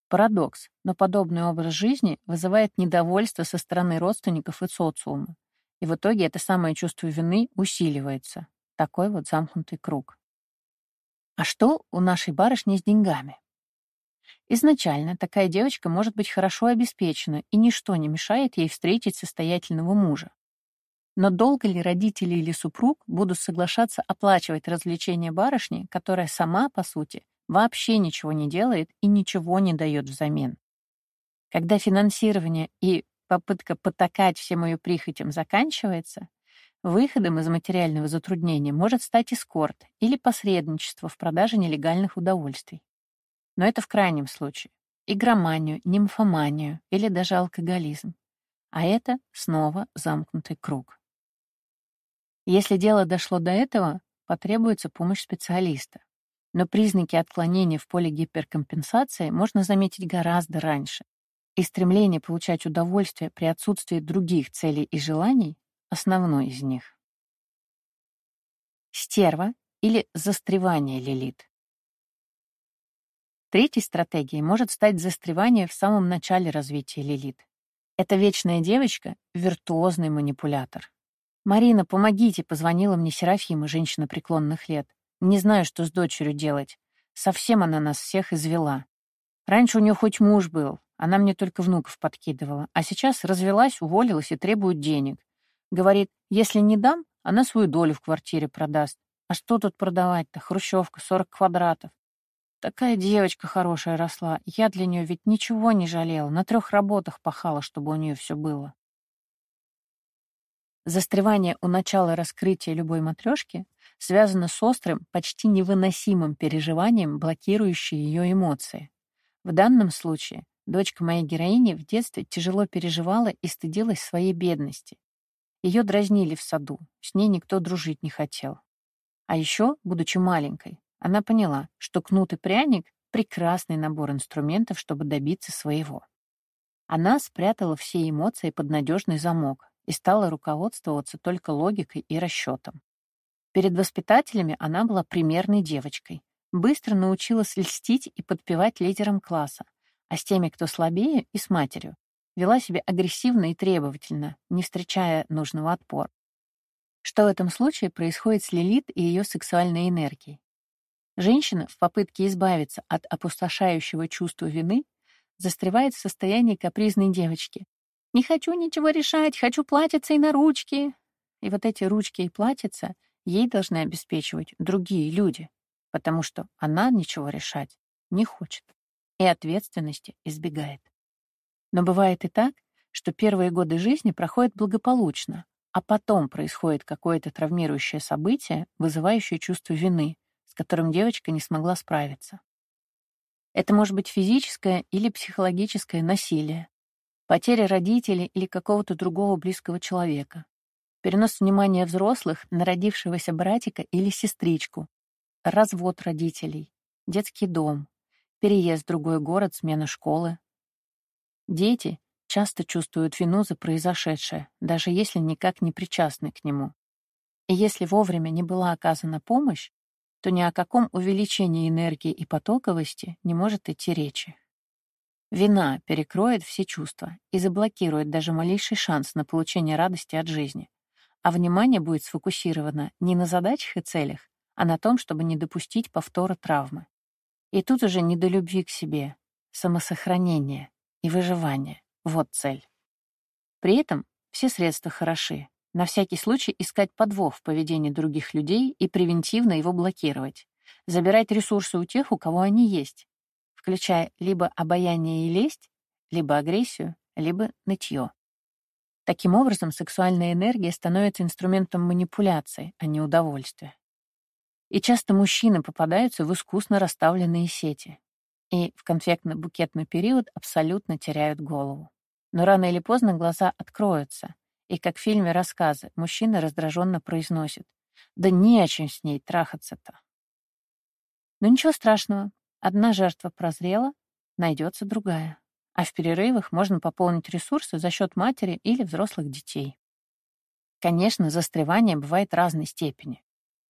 Парадокс, но подобный образ жизни вызывает недовольство со стороны родственников и социума. И в итоге это самое чувство вины усиливается. Такой вот замкнутый круг. А что у нашей барышни с деньгами? Изначально такая девочка может быть хорошо обеспечена, и ничто не мешает ей встретить состоятельного мужа. Но долго ли родители или супруг будут соглашаться оплачивать развлечения барышни, которая сама, по сути, вообще ничего не делает и ничего не дает взамен? Когда финансирование и попытка потакать всем ее прихотям заканчивается, Выходом из материального затруднения может стать эскорт или посредничество в продаже нелегальных удовольствий. Но это в крайнем случае. Игроманию, нимфоманию или даже алкоголизм. А это снова замкнутый круг. Если дело дошло до этого, потребуется помощь специалиста. Но признаки отклонения в поле гиперкомпенсации можно заметить гораздо раньше. И стремление получать удовольствие при отсутствии других целей и желаний Основной из них. Стерва или застревание лилит. Третьей стратегией может стать застревание в самом начале развития лилит. Эта вечная девочка — виртуозный манипулятор. «Марина, помогите!» — позвонила мне Серафима, женщина преклонных лет. «Не знаю, что с дочерью делать. Совсем она нас всех извела. Раньше у нее хоть муж был, она мне только внуков подкидывала, а сейчас развелась, уволилась и требует денег. Говорит, если не дам, она свою долю в квартире продаст. А что тут продавать-то? Хрущевка, 40 квадратов. Такая девочка хорошая росла. Я для нее ведь ничего не жалела. На трех работах пахала, чтобы у нее все было. Застревание у начала раскрытия любой матрешки связано с острым, почти невыносимым переживанием, блокирующей ее эмоции. В данном случае дочка моей героини в детстве тяжело переживала и стыдилась своей бедности. Ее дразнили в саду, с ней никто дружить не хотел. А еще, будучи маленькой, она поняла, что кнут и пряник — прекрасный набор инструментов, чтобы добиться своего. Она спрятала все эмоции под надежный замок и стала руководствоваться только логикой и расчетом. Перед воспитателями она была примерной девочкой, быстро научилась льстить и подпевать лидерам класса, а с теми, кто слабее, и с матерью, вела себя агрессивно и требовательно, не встречая нужного отпора. Что в этом случае происходит с Лилит и ее сексуальной энергией? Женщина в попытке избавиться от опустошающего чувства вины застревает в состоянии капризной девочки. «Не хочу ничего решать, хочу платьица и на ручки». И вот эти ручки и платьица ей должны обеспечивать другие люди, потому что она ничего решать не хочет и ответственности избегает. Но бывает и так, что первые годы жизни проходят благополучно, а потом происходит какое-то травмирующее событие, вызывающее чувство вины, с которым девочка не смогла справиться. Это может быть физическое или психологическое насилие, потеря родителей или какого-то другого близкого человека, перенос внимания взрослых на родившегося братика или сестричку, развод родителей, детский дом, переезд в другой город, смена школы, Дети часто чувствуют вину за произошедшее, даже если никак не причастны к нему. И если вовремя не была оказана помощь, то ни о каком увеличении энергии и потоковости не может идти речи. Вина перекроет все чувства и заблокирует даже малейший шанс на получение радости от жизни, а внимание будет сфокусировано не на задачах и целях, а на том, чтобы не допустить повтора травмы. И тут уже не до любви к себе, самосохранение, и выживание. Вот цель. При этом все средства хороши. На всякий случай искать подвох в поведении других людей и превентивно его блокировать. Забирать ресурсы у тех, у кого они есть, включая либо обаяние и лесть, либо агрессию, либо нытье. Таким образом, сексуальная энергия становится инструментом манипуляции, а не удовольствия. И часто мужчины попадаются в искусно расставленные сети и в конфетно-букетный период абсолютно теряют голову. Но рано или поздно глаза откроются, и, как в фильме рассказы, мужчина раздраженно произносит «Да не о чем с ней трахаться-то». Но ничего страшного, одна жертва прозрела, найдется другая. А в перерывах можно пополнить ресурсы за счет матери или взрослых детей. Конечно, застревание бывает разной степени.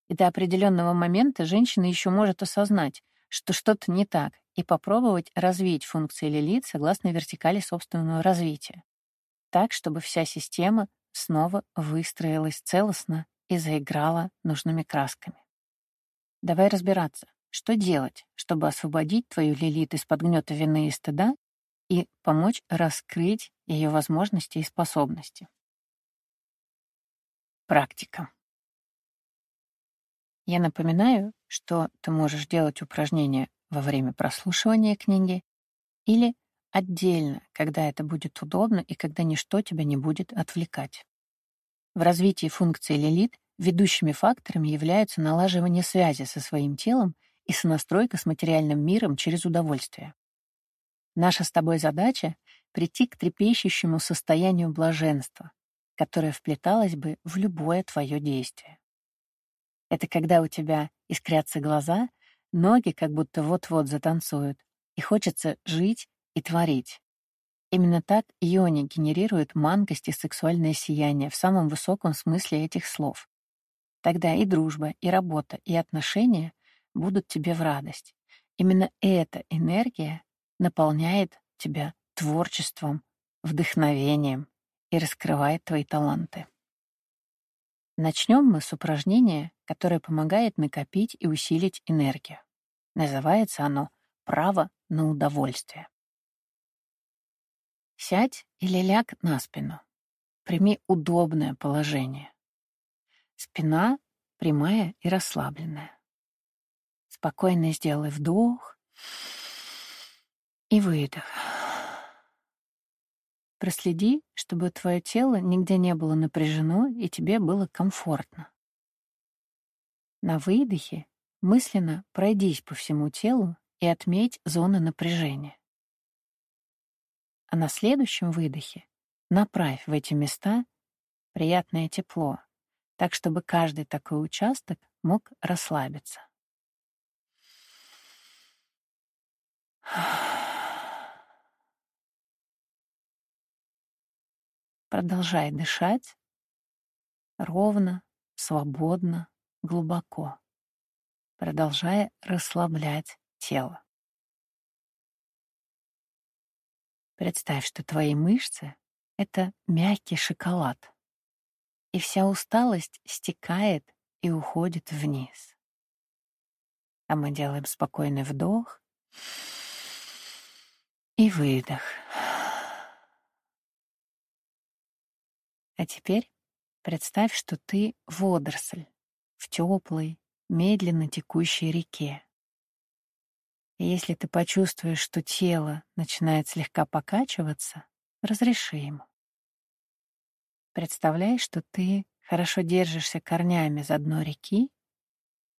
И до определенного момента женщина еще может осознать, что что-то не так, и попробовать развить функции лилит согласно вертикали собственного развития. Так, чтобы вся система снова выстроилась целостно и заиграла нужными красками. Давай разбираться, что делать, чтобы освободить твою лилит из-под гнета вины и стыда и помочь раскрыть ее возможности и способности. Практика. Я напоминаю, что ты можешь делать упражнения во время прослушивания книги или отдельно, когда это будет удобно и когда ничто тебя не будет отвлекать. В развитии функции лилит ведущими факторами являются налаживание связи со своим телом и сонастройка с материальным миром через удовольствие. Наша с тобой задача — прийти к трепещущему состоянию блаженства, которое вплеталось бы в любое твое действие. Это когда у тебя искрятся глаза, ноги как будто вот-вот затанцуют, и хочется жить и творить. Именно так йони генерирует манкость и сексуальное сияние в самом высоком смысле этих слов. Тогда и дружба, и работа, и отношения будут тебе в радость. Именно эта энергия наполняет тебя творчеством, вдохновением и раскрывает твои таланты. Начнем мы с упражнения, которое помогает накопить и усилить энергию. Называется оно «Право на удовольствие». Сядь или ляг на спину. Прими удобное положение. Спина прямая и расслабленная. Спокойно сделай вдох и выдох. Проследи, чтобы твое тело нигде не было напряжено и тебе было комфортно. На выдохе мысленно пройдись по всему телу и отметь зоны напряжения. А на следующем выдохе направь в эти места приятное тепло, так чтобы каждый такой участок мог расслабиться. Продолжай дышать ровно, свободно, глубоко, продолжая расслаблять тело. Представь, что твои мышцы — это мягкий шоколад, и вся усталость стекает и уходит вниз. А мы делаем спокойный вдох и выдох. А теперь представь, что ты водоросль в теплой, медленно текущей реке. И если ты почувствуешь, что тело начинает слегка покачиваться, разреши ему. Представляй, что ты хорошо держишься корнями за дно реки,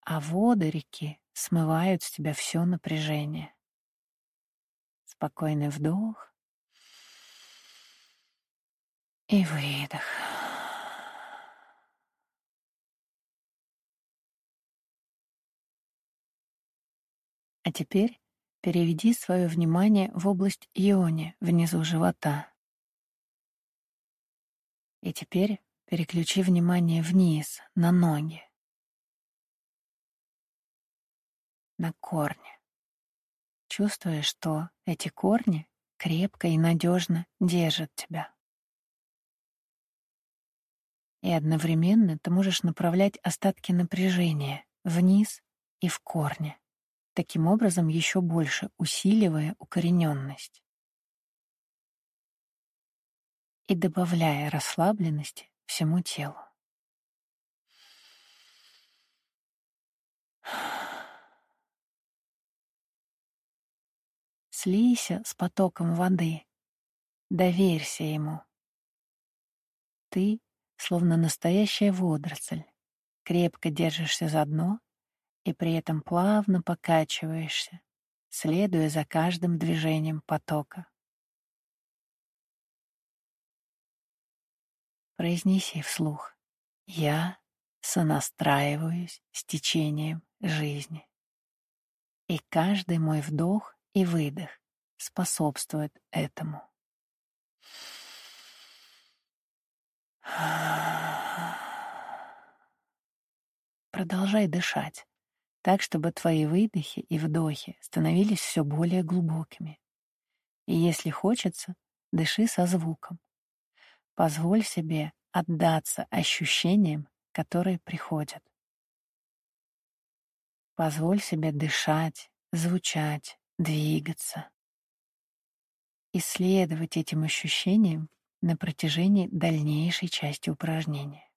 а воды реки смывают с тебя все напряжение. Спокойный вдох и выдох. А теперь переведи свое внимание в область иони внизу живота. И теперь переключи внимание вниз, на ноги, на корни. Чувствуя, что эти корни крепко и надежно держат тебя. И одновременно ты можешь направлять остатки напряжения вниз и в корни, таким образом еще больше усиливая укорененность и добавляя расслабленности всему телу. Слейся с потоком воды, доверься ему. ты, словно настоящая водоросль, крепко держишься за дно и при этом плавно покачиваешься, следуя за каждым движением потока. Произнеси вслух «Я сонастраиваюсь с течением жизни». И каждый мой вдох и выдох способствует этому. Продолжай дышать, так, чтобы твои выдохи и вдохи становились все более глубокими. И если хочется, дыши со звуком. Позволь себе отдаться ощущениям, которые приходят. Позволь себе дышать, звучать, двигаться. Исследовать этим ощущениям на протяжении дальнейшей части упражнения.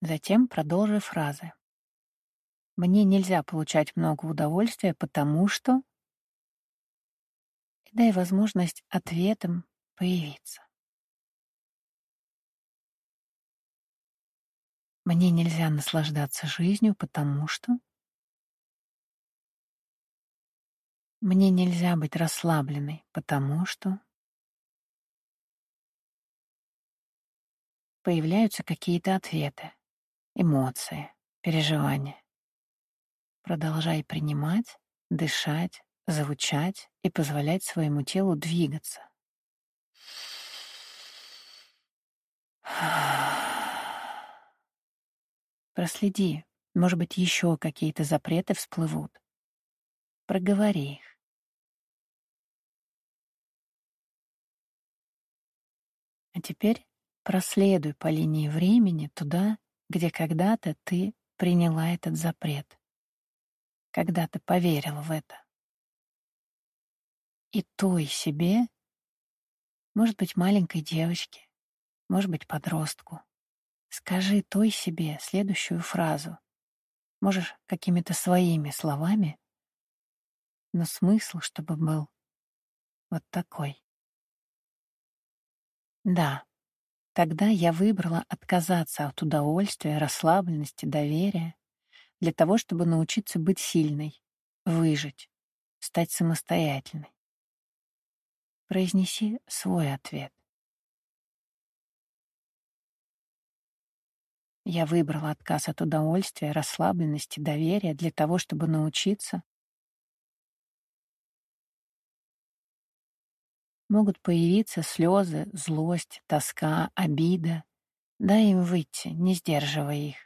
Затем продолжи фразы. Мне нельзя получать много удовольствия, потому что... И дай возможность ответам появиться. Мне нельзя наслаждаться жизнью, потому что... Мне нельзя быть расслабленной, потому что... Появляются какие-то ответы, эмоции, переживания. Продолжай принимать, дышать, звучать и позволять своему телу двигаться. Проследи, может быть, еще какие-то запреты всплывут. Проговори их. А теперь проследуй по линии времени туда, где когда-то ты приняла этот запрет, когда ты поверила в это. И той себе, может быть, маленькой девочке, может быть, подростку, скажи той себе следующую фразу. Можешь какими-то своими словами, но смысл, чтобы был вот такой. Да, тогда я выбрала отказаться от удовольствия, расслабленности, доверия для того, чтобы научиться быть сильной, выжить, стать самостоятельной. Произнеси свой ответ. Я выбрала отказ от удовольствия, расслабленности, доверия для того, чтобы научиться Могут появиться слезы, злость, тоска, обида. Дай им выйти, не сдерживая их.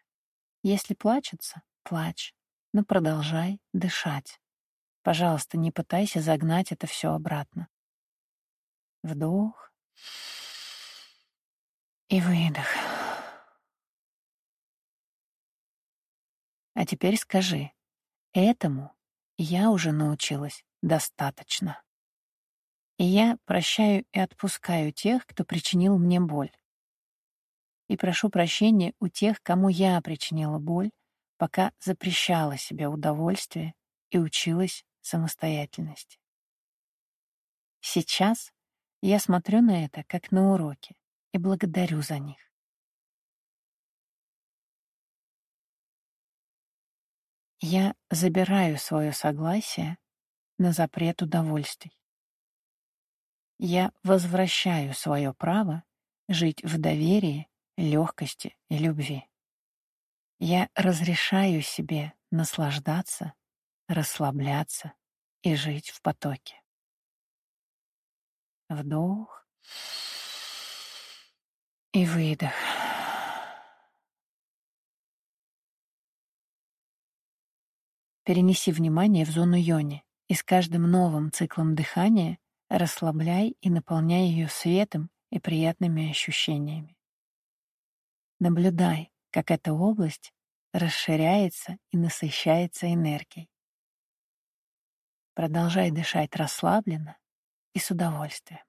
Если плачется, плачь, но продолжай дышать. Пожалуйста, не пытайся загнать это все обратно. Вдох и выдох. А теперь скажи, этому я уже научилась достаточно. И я прощаю и отпускаю тех, кто причинил мне боль. И прошу прощения у тех, кому я причинила боль, пока запрещала себе удовольствие и училась самостоятельности. Сейчас я смотрю на это как на уроки и благодарю за них. Я забираю свое согласие на запрет удовольствий. Я возвращаю свое право жить в доверии, легкости и любви. Я разрешаю себе наслаждаться, расслабляться и жить в потоке. Вдох и выдох. Перенеси внимание в зону йони, и с каждым новым циклом дыхания Расслабляй и наполняй ее светом и приятными ощущениями. Наблюдай, как эта область расширяется и насыщается энергией. Продолжай дышать расслабленно и с удовольствием.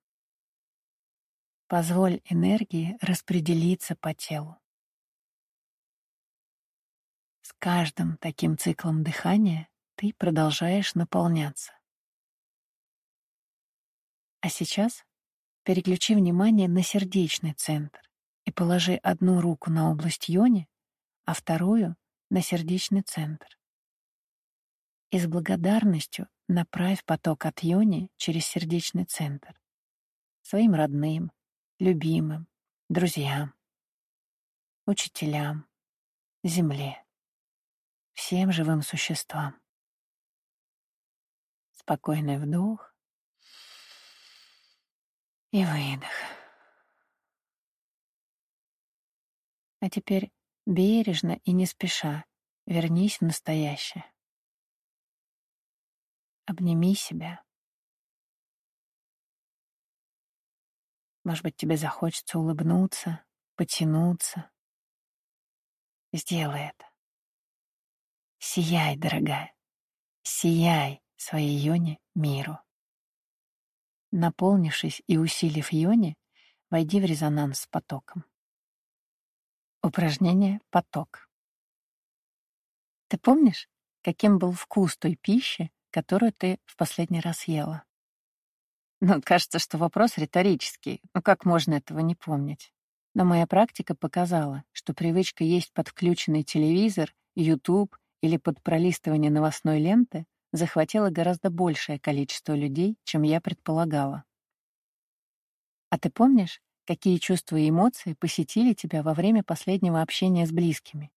Позволь энергии распределиться по телу. С каждым таким циклом дыхания ты продолжаешь наполняться. А сейчас переключи внимание на сердечный центр и положи одну руку на область йони, а вторую — на сердечный центр. И с благодарностью направь поток от йони через сердечный центр своим родным, любимым, друзьям, учителям, земле, всем живым существам. Спокойный вдох и выдох. А теперь бережно и не спеша вернись в настоящее. Обними себя. Может быть, тебе захочется улыбнуться, потянуться. Сделай это. Сияй, дорогая. Сияй своей йоне миру. Наполнившись и усилив йони, войди в резонанс с потоком. Упражнение «Поток». Ты помнишь, каким был вкус той пищи, которую ты в последний раз ела? Ну, кажется, что вопрос риторический. Ну, как можно этого не помнить? Но моя практика показала, что привычка есть под включенный телевизор, YouTube или под пролистывание новостной ленты захватила гораздо большее количество людей, чем я предполагала. А ты помнишь, Какие чувства и эмоции посетили тебя во время последнего общения с близкими?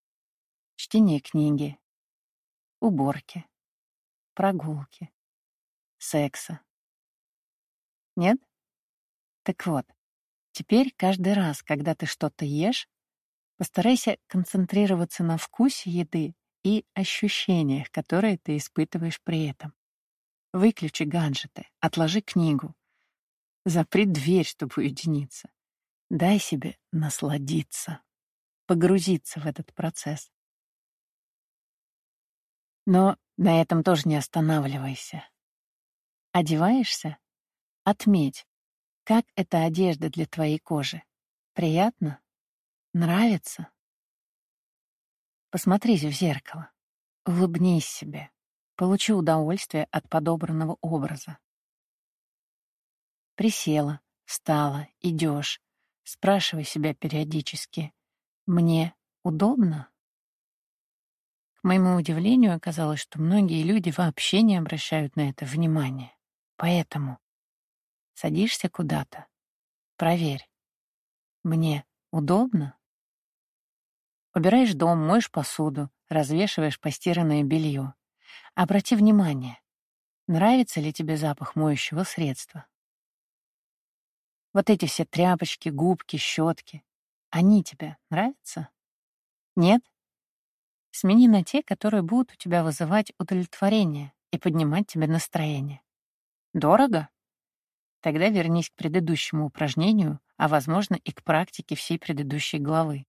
Чтение книги, уборки, прогулки, секса. Нет? Так вот, теперь каждый раз, когда ты что-то ешь, постарайся концентрироваться на вкусе еды и ощущениях, которые ты испытываешь при этом. Выключи гаджеты, отложи книгу, запри дверь, чтобы уединиться. Дай себе насладиться, погрузиться в этот процесс. Но на этом тоже не останавливайся. Одеваешься? Отметь, как эта одежда для твоей кожи. Приятно? Нравится? Посмотрись в зеркало. Улыбнись себе. Получи удовольствие от подобранного образа. Присела, встала, идешь, Спрашивай себя периодически, мне удобно? К моему удивлению оказалось, что многие люди вообще не обращают на это внимания. Поэтому садишься куда-то, проверь, мне удобно? Убираешь дом, моешь посуду, развешиваешь постиранное белье. Обрати внимание, нравится ли тебе запах моющего средства. Вот эти все тряпочки, губки, щетки. Они тебе нравятся? Нет? Смени на те, которые будут у тебя вызывать удовлетворение и поднимать тебе настроение. Дорого? Тогда вернись к предыдущему упражнению, а, возможно, и к практике всей предыдущей главы.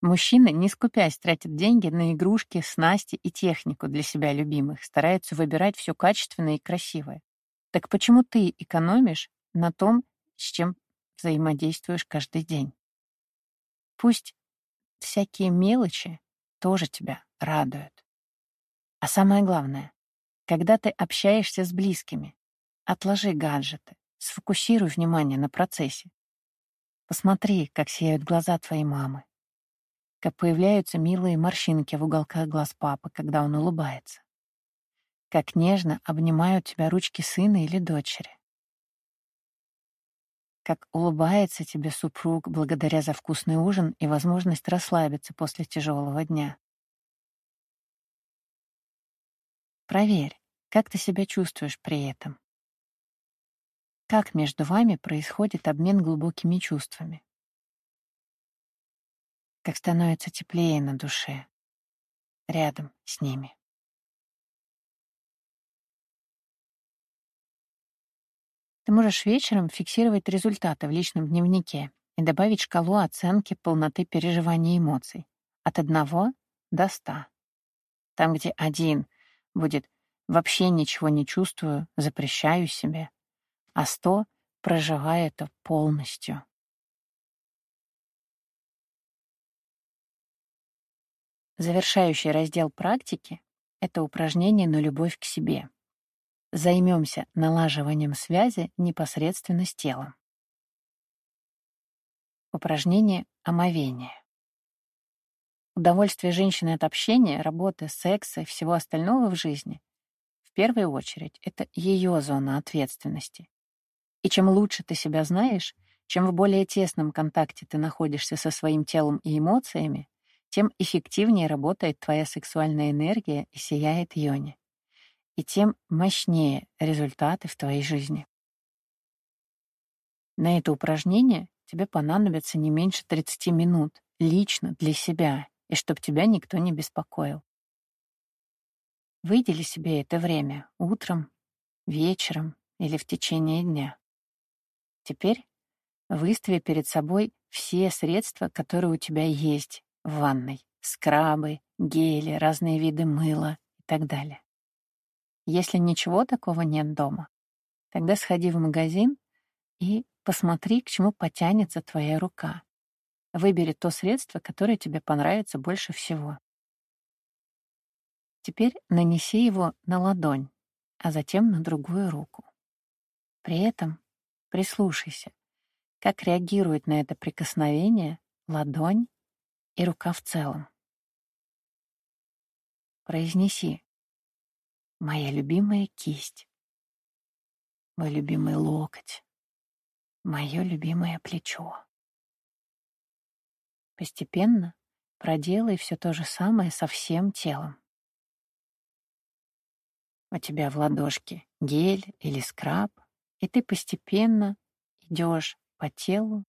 Мужчины, не скупясь, тратят деньги на игрушки, снасти и технику для себя любимых, стараются выбирать все качественное и красивое. Так почему ты экономишь на том, с чем взаимодействуешь каждый день. Пусть всякие мелочи тоже тебя радуют. А самое главное, когда ты общаешься с близкими, отложи гаджеты, сфокусируй внимание на процессе. Посмотри, как сияют глаза твоей мамы, как появляются милые морщинки в уголках глаз папы, когда он улыбается, как нежно обнимают тебя ручки сына или дочери, как улыбается тебе супруг благодаря за вкусный ужин и возможность расслабиться после тяжелого дня. Проверь, как ты себя чувствуешь при этом. Как между вами происходит обмен глубокими чувствами. Как становится теплее на душе рядом с ними. Ты можешь вечером фиксировать результаты в личном дневнике и добавить шкалу оценки полноты переживания эмоций от 1 до 100. Там, где один будет «вообще ничего не чувствую, запрещаю себе», а 100 проживая это полностью. Завершающий раздел практики — это упражнение на любовь к себе. займемся налаживанием связи непосредственно с телом. Упражнение омовения. Удовольствие женщины от общения, работы, секса и всего остального в жизни в первую очередь это ее зона ответственности. И чем лучше ты себя знаешь, чем в более тесном контакте ты находишься со своим телом и эмоциями, тем эффективнее работает твоя сексуальная энергия и сияет йони. И тем мощнее результаты в твоей жизни. На это упражнение тебе понадобится не меньше 30 минут лично для себя и чтобы тебя никто не беспокоил. Выдели себе это время утром, вечером или в течение дня. Теперь выстави перед собой все средства, которые у тебя есть в ванной. Скрабы, гели, разные виды мыла и так далее. Если ничего такого нет дома, тогда сходи в магазин и посмотри, к чему потянется твоя рука. Выбери то средство, которое тебе понравится больше всего. Теперь нанеси его на ладонь, а затем на другую руку. При этом прислушайся, как реагирует на это прикосновение ладонь и рука в целом. Произнеси «Моя любимая кисть», «Мой любимый локоть», «Мое любимое плечо». Постепенно проделай все то же самое со всем телом. У тебя в ладошке гель или скраб, и ты постепенно идешь по телу,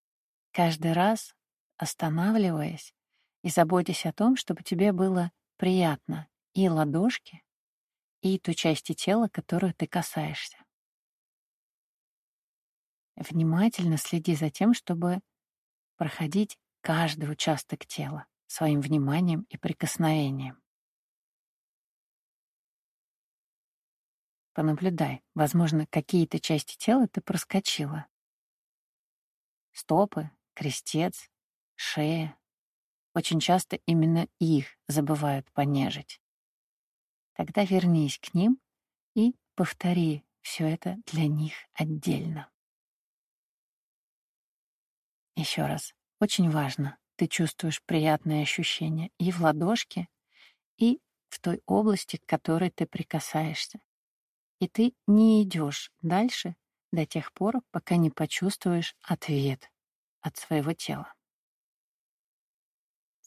каждый раз останавливаясь и заботясь о том, чтобы тебе было приятно и ладошки, и ту части тела, которую ты касаешься. Внимательно следи за тем, чтобы проходить каждый участок тела своим вниманием и прикосновением. Понаблюдай, возможно, какие-то части тела ты проскочила. Стопы, крестец, шея, очень часто именно их забывают понежить. Тогда вернись к ним и повтори все это для них отдельно. Еще раз, очень важно, ты чувствуешь приятные ощущения и в ладошке, и в той области, к которой ты прикасаешься. И ты не идешь дальше до тех пор, пока не почувствуешь ответ от своего тела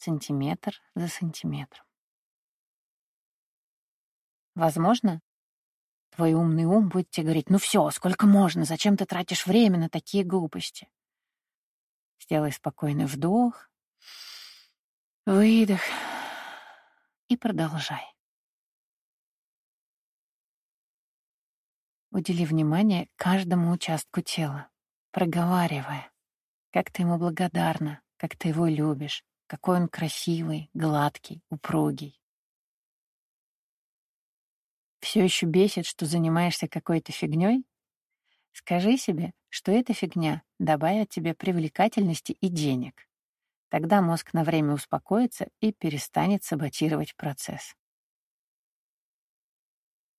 сантиметр за сантиметром. Возможно, твой умный ум будет тебе говорить, ну все, сколько можно, зачем ты тратишь время на такие глупости? Сделай спокойный вдох, выдох и продолжай. Удели внимание каждому участку тела, проговаривая, как ты ему благодарна, как ты его любишь, какой он красивый, гладкий, упругий. Все еще бесит, что занимаешься какой-то фигней? Скажи себе, что эта фигня добавит тебе привлекательности и денег. Тогда мозг на время успокоится и перестанет саботировать процесс.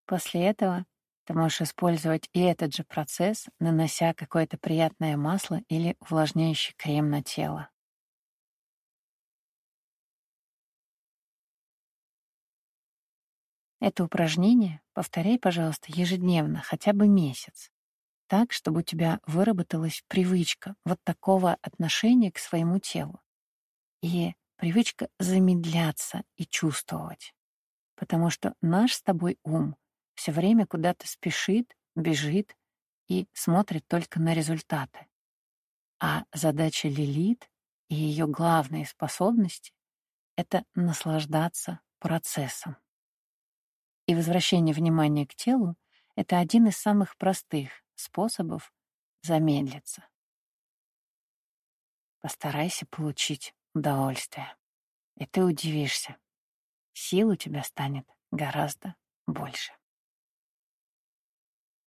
После этого ты можешь использовать и этот же процесс, нанося какое-то приятное масло или увлажняющий крем на тело. Это упражнение повторяй, пожалуйста, ежедневно, хотя бы месяц. Так, чтобы у тебя выработалась привычка вот такого отношения к своему телу. И привычка замедляться и чувствовать. Потому что наш с тобой ум все время куда-то спешит, бежит и смотрит только на результаты. А задача Лилит и ее главные способности — это наслаждаться процессом. И возвращение внимания к телу — это один из самых простых способов замедлиться. Постарайся получить удовольствие, и ты удивишься. Сил у тебя станет гораздо больше.